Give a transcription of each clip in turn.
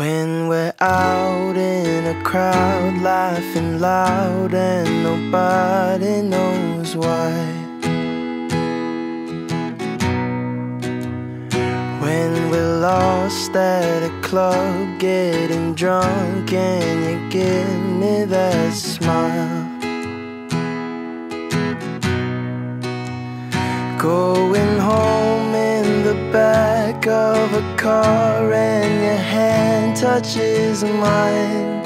When we're out in a crowd, laughing loud, and nobody knows why. When we're lost at a club, getting drunk, and you give me that smile. Going home in the back of a car, and your hand touches mine.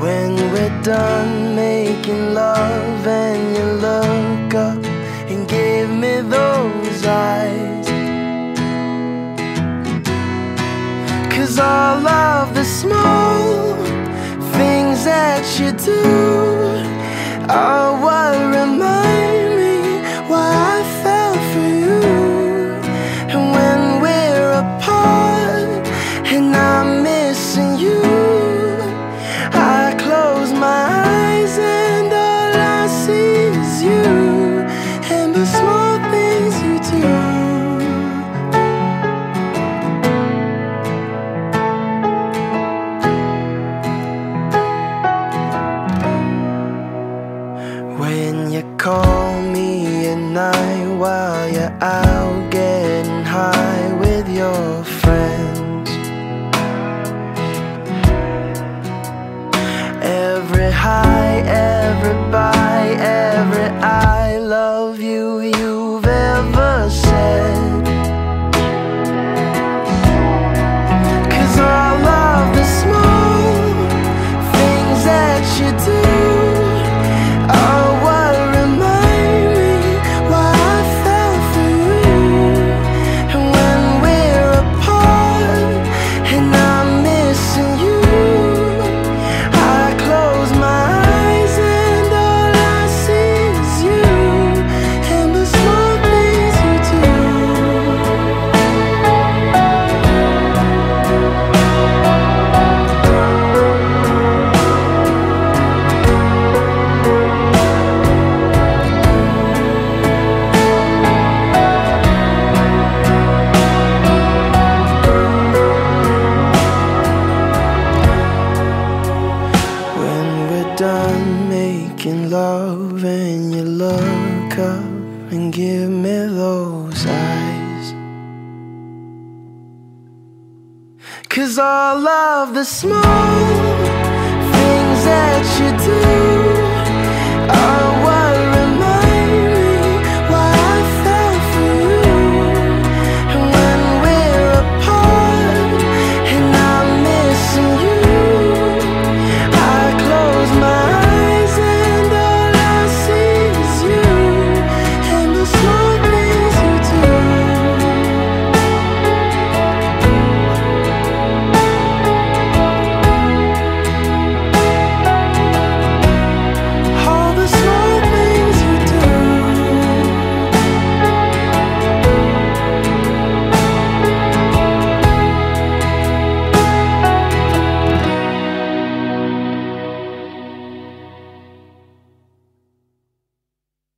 When we're done making love, and you look up and give me those eyes. Cause all of the small things that you do are you call me at night while you're out getting high with your friends. Every high, every making love and you look up and give me those eyes. Cause all of the small things that you do